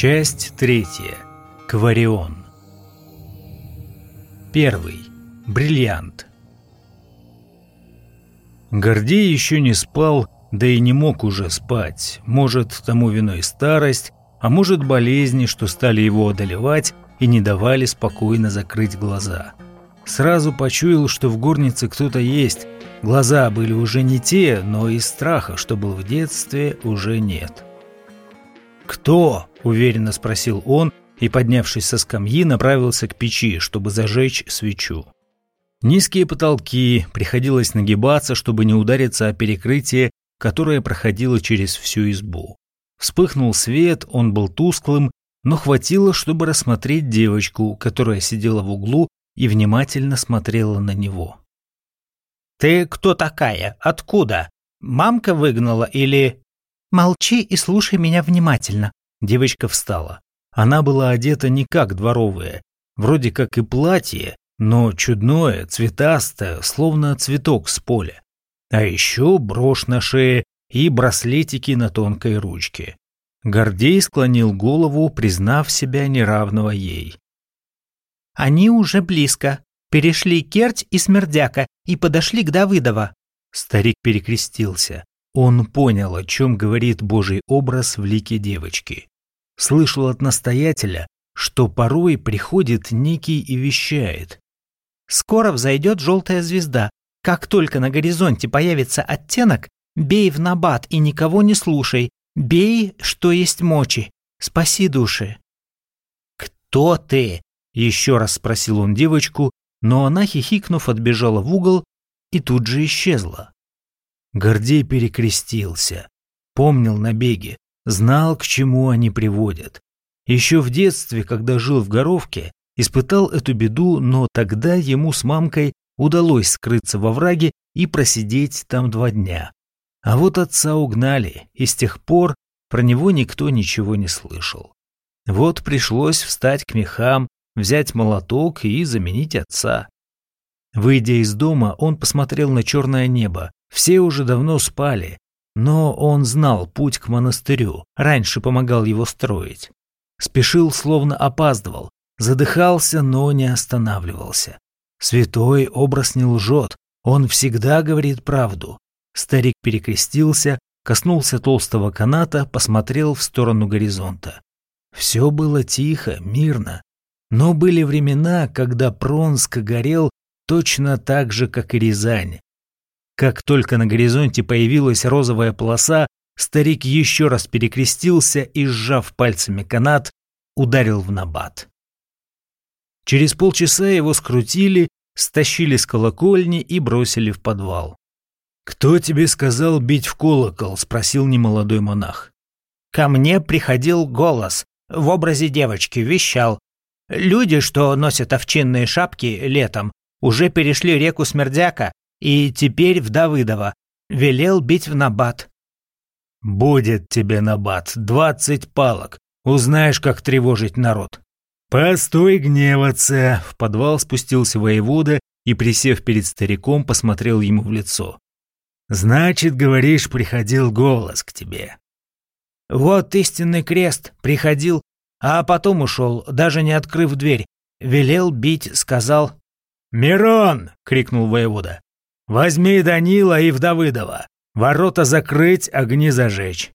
Часть третья. Кварион. Первый. Бриллиант. Гордей еще не спал, да и не мог уже спать. Может, тому виной старость, а может, болезни, что стали его одолевать и не давали спокойно закрыть глаза. Сразу почуял, что в горнице кто-то есть. Глаза были уже не те, но и страха, что был в детстве, уже нет. «Кто?» – уверенно спросил он и, поднявшись со скамьи, направился к печи, чтобы зажечь свечу. Низкие потолки, приходилось нагибаться, чтобы не удариться о перекрытие, которое проходило через всю избу. Вспыхнул свет, он был тусклым, но хватило, чтобы рассмотреть девочку, которая сидела в углу и внимательно смотрела на него. «Ты кто такая? Откуда? Мамка выгнала или...» «Молчи и слушай меня внимательно». Девочка встала. Она была одета не как дворовая, вроде как и платье, но чудное, цветастое, словно цветок с поля. А еще брошь на шее и браслетики на тонкой ручке. Гордей склонил голову, признав себя неравного ей. «Они уже близко. Перешли Керть и Смердяка и подошли к Давыдова». Старик перекрестился. Он понял, о чем говорит Божий образ в лике девочки. Слышал от настоятеля, что порой приходит некий и вещает. «Скоро взойдет желтая звезда. Как только на горизонте появится оттенок, бей в набат и никого не слушай. Бей, что есть мочи. Спаси души». «Кто ты?» – еще раз спросил он девочку, но она, хихикнув, отбежала в угол и тут же исчезла. Гордей перекрестился, помнил набеги, знал, к чему они приводят. Еще в детстве, когда жил в Горовке, испытал эту беду, но тогда ему с мамкой удалось скрыться во враге и просидеть там два дня. А вот отца угнали, и с тех пор про него никто ничего не слышал. Вот пришлось встать к мехам, взять молоток и заменить отца. Выйдя из дома, он посмотрел на черное небо, все уже давно спали, но он знал путь к монастырю, раньше помогал его строить. Спешил, словно опаздывал, задыхался, но не останавливался. Святой образ не лжет, он всегда говорит правду. Старик перекрестился, коснулся толстого каната, посмотрел в сторону горизонта. Все было тихо, мирно. Но были времена, когда Пронск горел точно так же, как и Рязань. Как только на горизонте появилась розовая полоса, старик еще раз перекрестился и, сжав пальцами канат, ударил в набат. Через полчаса его скрутили, стащили с колокольни и бросили в подвал. «Кто тебе сказал бить в колокол?» – спросил немолодой монах. «Ко мне приходил голос, в образе девочки, вещал. Люди, что носят овчинные шапки летом, уже перешли реку Смердяка и теперь в Давыдово. Велел бить в набат. «Будет тебе набат, двадцать палок. Узнаешь, как тревожить народ». «Постой гневаться!» В подвал спустился воевода и, присев перед стариком, посмотрел ему в лицо. «Значит, говоришь, приходил голос к тебе». «Вот истинный крест, приходил, а потом ушел, даже не открыв дверь. Велел бить, сказал...» «Мирон!» — крикнул воевода. Возьми Данила и Вдовыдова. Ворота закрыть, огни зажечь.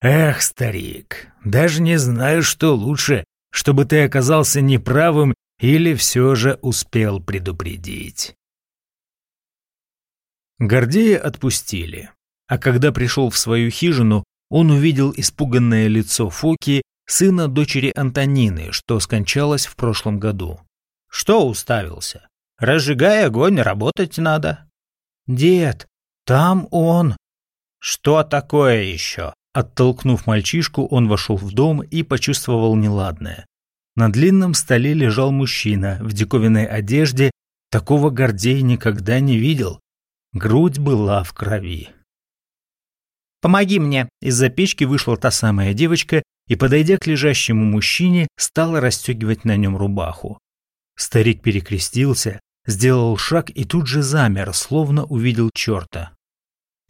Эх, старик, даже не знаю, что лучше, чтобы ты оказался неправым или все же успел предупредить. Гордея отпустили, а когда пришел в свою хижину, он увидел испуганное лицо Фоки, сына дочери Антонины, что скончалась в прошлом году. «Что уставился? Разжигай огонь, работать надо». «Дед, там он!» «Что такое еще?» Оттолкнув мальчишку, он вошел в дом и почувствовал неладное. На длинном столе лежал мужчина в диковинной одежде, такого Гордей никогда не видел. Грудь была в крови. «Помоги мне!» Из-за печки вышла та самая девочка и, подойдя к лежащему мужчине, стала расстегивать на нем рубаху. Старик перекрестился, Сделал шаг и тут же замер, словно увидел черта.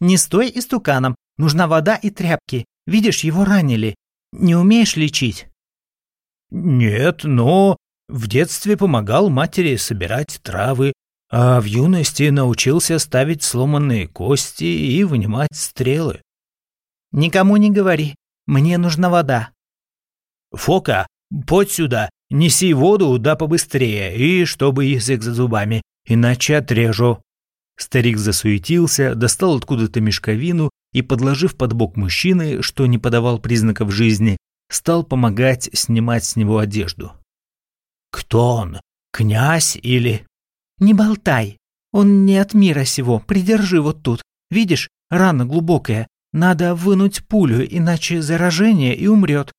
«Не стой истуканом, нужна вода и тряпки. Видишь, его ранили. Не умеешь лечить?» Нет, но в детстве помогал матери собирать травы, а в юности научился ставить сломанные кости и вынимать стрелы. Никому не говори, мне нужна вода. Фока, подь сюда, неси воду да побыстрее, и чтобы язык за зубами, иначе отрежу. Старик засуетился, достал откуда-то мешковину и, подложив под бок мужчины, что не подавал признаков жизни, стал помогать снимать с него одежду. «Кто он? Князь или...» «Не болтай. Он не от мира сего. Придержи вот тут. Видишь, рана глубокая. Надо вынуть пулю, иначе заражение и умрет.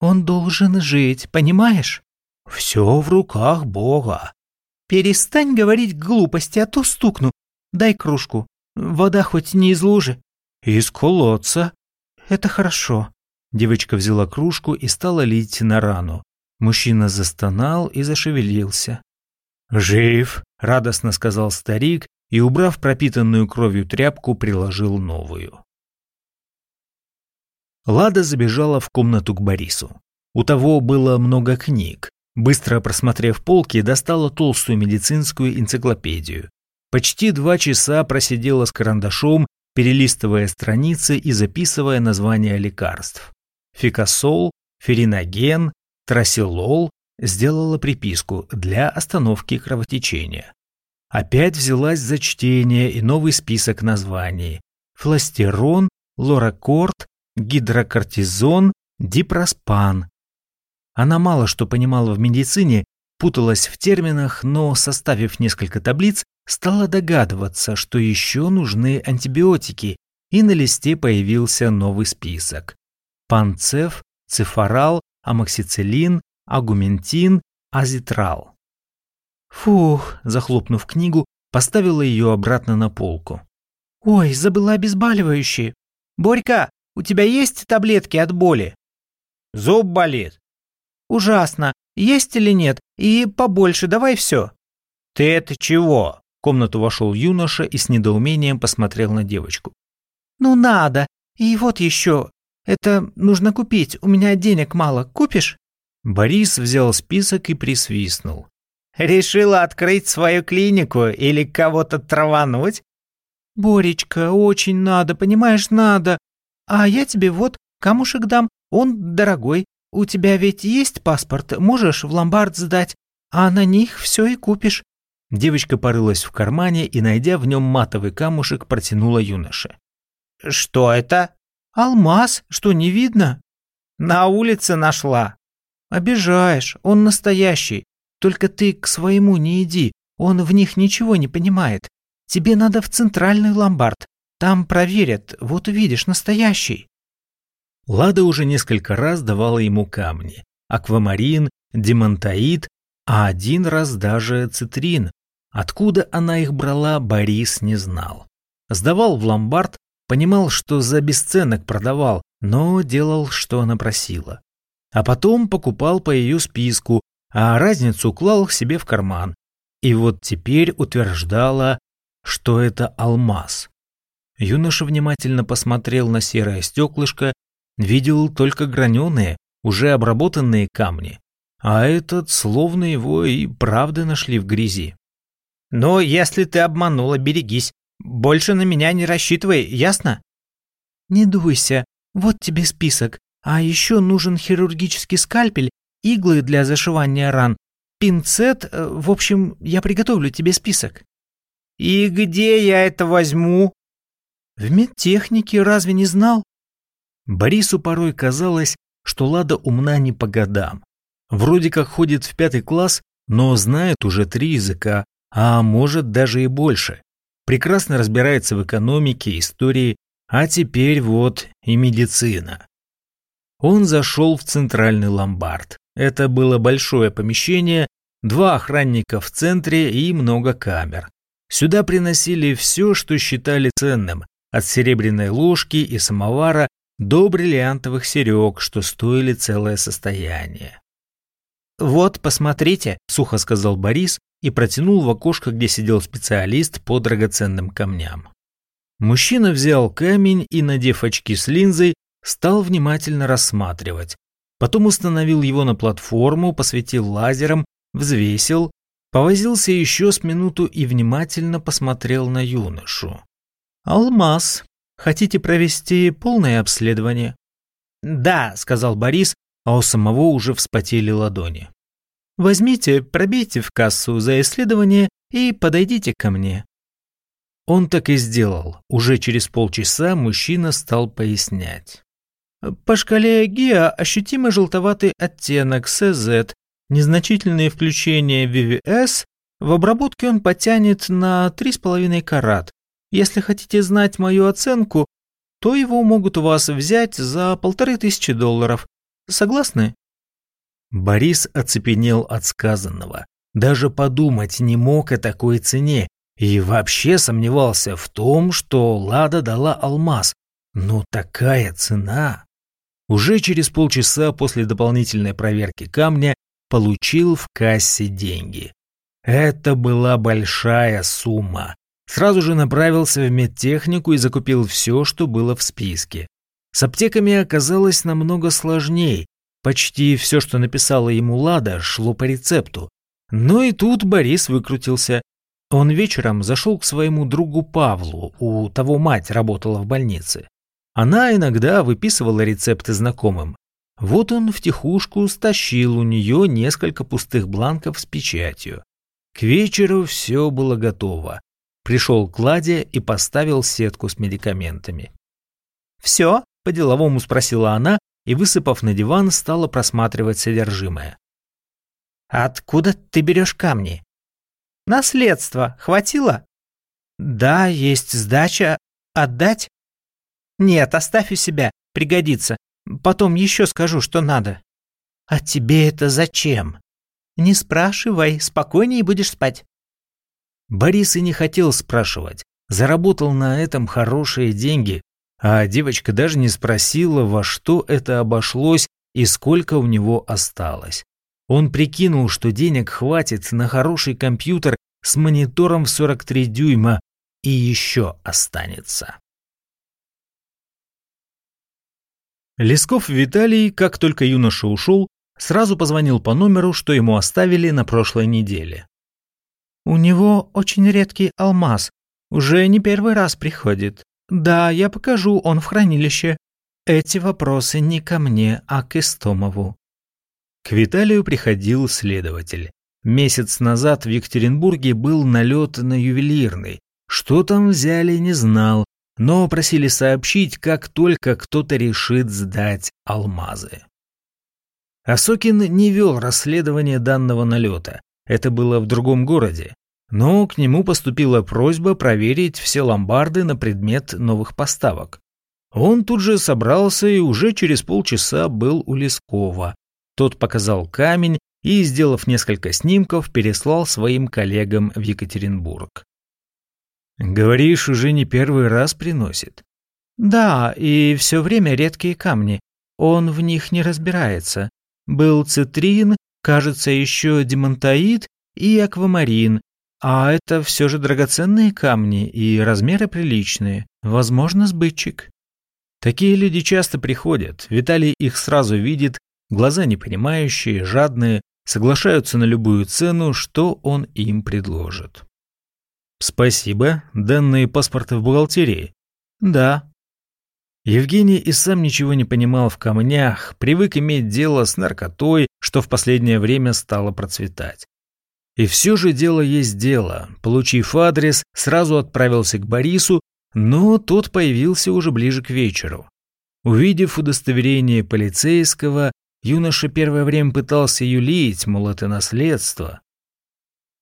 Он должен жить, понимаешь?» «Все в руках Бога». «Перестань говорить глупости, а то стукну. Дай кружку. Вода хоть не из лужи». «Из колодца». «Это хорошо». Девочка взяла кружку и стала лить на рану. Мужчина застонал и зашевелился. «Жив!» – радостно сказал старик и, убрав пропитанную кровью тряпку, приложил новую. Лада забежала в комнату к Борису. У того было много книг. Быстро просмотрев полки, достала толстую медицинскую энциклопедию. Почти два часа просидела с карандашом, перелистывая страницы и записывая названия лекарств. Фикасол, фериноген, трасилол, сделала приписку для остановки кровотечения. Опять взялась за чтение и новый список названий. Фластерон, лоракорт, гидрокортизон, дипроспан. Она мало что понимала в медицине, путалась в терминах, но, составив несколько таблиц, стала догадываться, что еще нужны антибиотики, и на листе появился новый список. Панцеф, цифорал, амоксициллин, агументин, азитрал. Фух, захлопнув книгу, поставила ее обратно на полку. Ой, забыла обезболивающие. Борька, у тебя есть таблетки от боли? Зуб болит. Ужасно. Есть или нет? И побольше, давай все. Ты это чего? В комнату вошел юноша и с недоумением посмотрел на девочку. Ну надо. И вот еще. Это нужно купить. У меня денег мало. Купишь? Борис взял список и присвистнул. Решила открыть свою клинику или кого-то травануть? Боречка, очень надо, понимаешь, надо. А я тебе вот камушек дам, он дорогой. У тебя ведь есть паспорт, можешь в ломбард сдать, а на них все и купишь. Девочка порылась в кармане и, найдя в нем матовый камушек, протянула юноше. «Что это?» «Алмаз, что не видно?» «На улице нашла». Обижаешь, он настоящий. Только ты к своему не иди, он в них ничего не понимает. Тебе надо в центральный ломбард. Там проверят, вот увидишь, настоящий». Лада уже несколько раз давала ему камни. Аквамарин, демонтаид, а один раз даже цитрин. Откуда она их брала, Борис не знал. Сдавал в ломбард, понимал, что за бесценок продавал, но делал, что она просила а потом покупал по ее списку, а разницу клал себе в карман. И вот теперь утверждала, что это алмаз. Юноша внимательно посмотрел на серое стеклышко, видел только граненые, уже обработанные камни, а этот, словно его и правда нашли в грязи. «Но если ты обманула, берегись. Больше на меня не рассчитывай, ясно?» «Не дуйся, вот тебе список. А еще нужен хирургический скальпель, иглы для зашивания ран, пинцет, э, в общем, я приготовлю тебе список. И где я это возьму? В медтехнике, разве не знал? Борису порой казалось, что Лада умна не по годам. Вроде как ходит в пятый класс, но знает уже три языка, а может даже и больше. Прекрасно разбирается в экономике, истории, а теперь вот и медицина. Он зашел в центральный ломбард. Это было большое помещение, два охранника в центре и много камер. Сюда приносили все, что считали ценным, от серебряной ложки и самовара до бриллиантовых серег, что стоили целое состояние. «Вот, посмотрите», – сухо сказал Борис и протянул в окошко, где сидел специалист по драгоценным камням. Мужчина взял камень и, надев очки с линзой, стал внимательно рассматривать. Потом установил его на платформу, посветил лазером, взвесил, повозился еще с минуту и внимательно посмотрел на юношу. «Алмаз. Хотите провести полное обследование?» «Да», — сказал Борис, а у самого уже вспотели ладони. «Возьмите, пробейте в кассу за исследование и подойдите ко мне». Он так и сделал. Уже через полчаса мужчина стал пояснять. По шкале ГИА ощутимо желтоватый оттенок СЗ, незначительные включения VVS, в обработке он потянет на 3,5 карат. Если хотите знать мою оценку, то его могут у вас взять за полторы тысячи долларов. Согласны? Борис оцепенел от сказанного. Даже подумать не мог о такой цене и вообще сомневался в том, что Лада дала алмаз. Но такая цена... Уже через полчаса после дополнительной проверки камня получил в кассе деньги. Это была большая сумма. Сразу же направился в медтехнику и закупил все, что было в списке. С аптеками оказалось намного сложней. Почти все, что написала ему Лада, шло по рецепту. Но и тут Борис выкрутился. Он вечером зашел к своему другу Павлу, у того мать работала в больнице. Она иногда выписывала рецепты знакомым. Вот он втихушку стащил у нее несколько пустых бланков с печатью. К вечеру все было готово. Пришел к Ладе и поставил сетку с медикаментами. «Все?» – по-деловому спросила она и, высыпав на диван, стала просматривать содержимое. «Откуда ты берешь камни?» «Наследство. Хватило?» «Да, есть сдача. Отдать?» «Нет, оставь у себя, пригодится. Потом еще скажу, что надо». «А тебе это зачем?» «Не спрашивай, спокойнее будешь спать». Борис и не хотел спрашивать. Заработал на этом хорошие деньги, а девочка даже не спросила, во что это обошлось и сколько у него осталось. Он прикинул, что денег хватит на хороший компьютер с монитором в 43 дюйма и еще останется. Лесков Виталий, как только юноша ушел, сразу позвонил по номеру, что ему оставили на прошлой неделе. «У него очень редкий алмаз. Уже не первый раз приходит. Да, я покажу, он в хранилище. Эти вопросы не ко мне, а к Истомову». К Виталию приходил следователь. Месяц назад в Екатеринбурге был налет на ювелирный. Что там взяли, не знал, но просили сообщить, как только кто-то решит сдать алмазы. Осокин не вел расследование данного налета, это было в другом городе, но к нему поступила просьба проверить все ломбарды на предмет новых поставок. Он тут же собрался и уже через полчаса был у Лескова. Тот показал камень и, сделав несколько снимков, переслал своим коллегам в Екатеринбург. Говоришь, уже не первый раз приносит. Да, и все время редкие камни. Он в них не разбирается. Был цитрин, кажется, еще демонтаид и аквамарин. А это все же драгоценные камни и размеры приличные. Возможно, сбытчик. Такие люди часто приходят. Виталий их сразу видит, глаза непонимающие, жадные, соглашаются на любую цену, что он им предложит. Спасибо. Данные паспорта в бухгалтерии? Да. Евгений и сам ничего не понимал в камнях, привык иметь дело с наркотой, что в последнее время стало процветать. И все же дело есть дело. Получив адрес, сразу отправился к Борису, но тот появился уже ближе к вечеру. Увидев удостоверение полицейского, юноша первое время пытался юлить, мол, это наследство.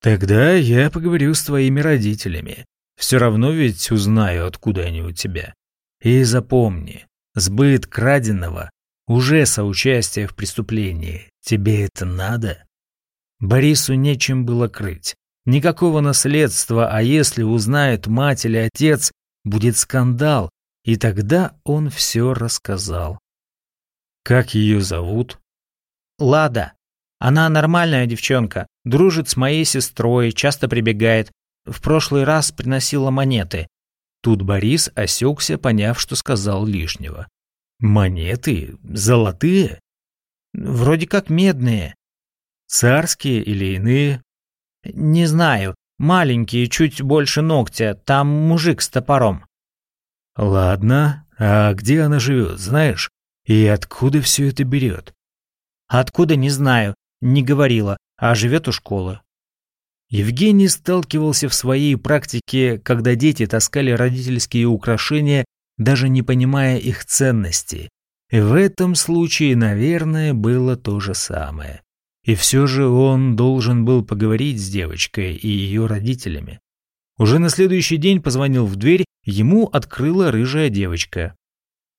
Тогда я поговорю с твоими родителями. Все равно ведь узнаю, откуда они у тебя. И запомни, сбыт краденого уже соучастие в преступлении. Тебе это надо? Борису нечем было крыть. Никакого наследства, а если узнает мать или отец, будет скандал, и тогда он все рассказал. Как ее зовут? Лада. Она нормальная девчонка, дружит с моей сестрой, часто прибегает. В прошлый раз приносила монеты. Тут Борис осекся, поняв, что сказал лишнего. Монеты? Золотые? Вроде как медные. Царские или иные? Не знаю. Маленькие, чуть больше ногтя. Там мужик с топором. Ладно. А где она живет, знаешь? И откуда все это берет? Откуда, не знаю. Не говорила. А живет у школы. Евгений сталкивался в своей практике, когда дети таскали родительские украшения, даже не понимая их ценности. И в этом случае, наверное, было то же самое. И все же он должен был поговорить с девочкой и ее родителями. Уже на следующий день позвонил в дверь, ему открыла рыжая девочка.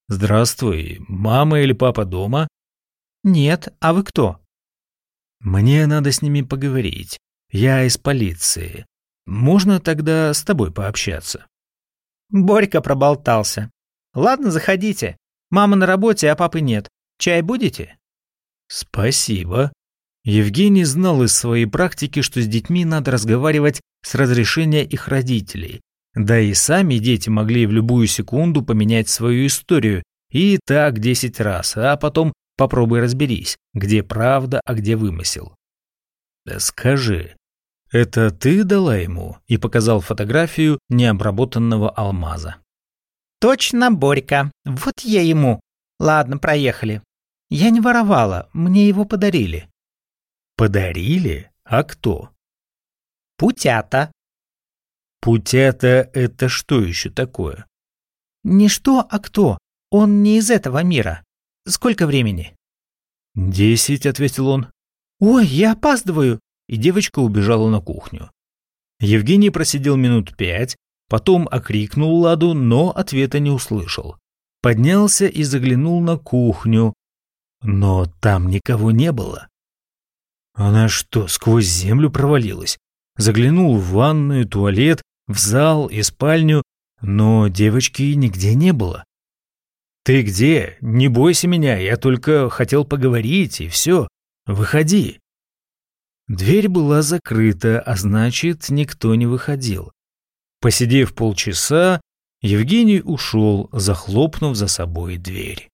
«Здравствуй, мама или папа дома?» «Нет, а вы кто?» «Мне надо с ними поговорить. Я из полиции. Можно тогда с тобой пообщаться?» Борька проболтался. «Ладно, заходите. Мама на работе, а папы нет. Чай будете?» «Спасибо». Евгений знал из своей практики, что с детьми надо разговаривать с разрешения их родителей. Да и сами дети могли в любую секунду поменять свою историю, и так десять раз, а потом попробуй разберись, где правда, а где вымысел. Да скажи, это ты дала ему и показал фотографию необработанного алмаза? Точно, Борька. Вот я ему. Ладно, проехали. Я не воровала, мне его подарили. Подарили? А кто? Путята. Путята — это что еще такое? Не что, а кто. Он не из этого мира. Сколько времени? Десять, — ответил он. Ой, я опаздываю. И девочка убежала на кухню. Евгений просидел минут пять, потом окрикнул Ладу, но ответа не услышал. Поднялся и заглянул на кухню, но там никого не было. Она что, сквозь землю провалилась? Заглянул в ванную, туалет, в зал и спальню, но девочки нигде не было. «Ты где? Не бойся меня, я только хотел поговорить, и все. Выходи». Дверь была закрыта, а значит, никто не выходил. Посидев полчаса, Евгений ушел, захлопнув за собой дверь.